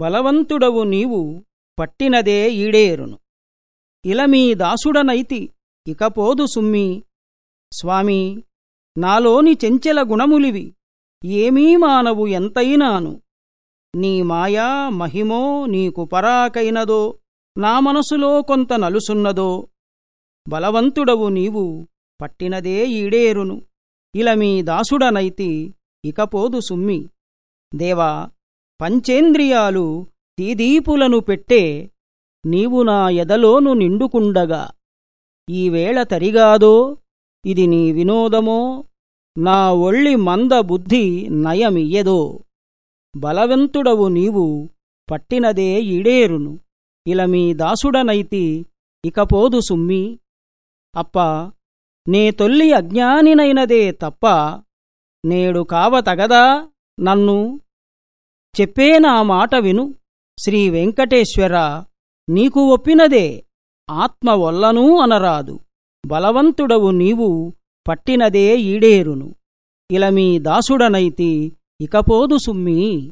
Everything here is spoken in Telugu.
బలవంతుడవు నీవు పట్టినదే ఈడేరును. ఇలమీ దాసుడనైతి ఇకపోదు సుమ్మి. స్వామీ నాలోని చెంచెల గుణములివి ఏమీ మానవు ఎంతైనాను. నీ మాయా మహిమో నీకు పరాకైనదో నా మనసులో కొంత నలుసున్నదో. బలవంతుడవు నీవు పట్టినదే ఈడేరును. ఇలమీ దాసుడనైతి ఇకపోదు సుమ్మి. దేవా పంచేంద్రియాలు తీదీపులను పెట్టే నీవు నా ఎదలోను నిండుకుండగా. ఈవేళ తరిగాదో ఇది నీ వినోదమో నా ఒళ్ళి మంద బుద్ధి నయమియ్యదో. బలవంతుడవు నీవు పట్టినదే ఈడేరును ఇల మీ దాసుడనైతి ఇకపోదు సుమ్మి. అప్ప నే తొల్లి అజ్ఞానినైనదే తప్ప నేడు కావతగదా నన్ను? చెప్పే నా మాట విను. శ్రీ వెంకటేశ్వర నీకు ఒప్పినదే ఆత్మ వల్లనూ అనరాదు. బలవంతుడవు నీవు పట్టినదే ఈడేరును. ఇలమీ దాసుడనైతి ఇకపోదు సుమ్మీ.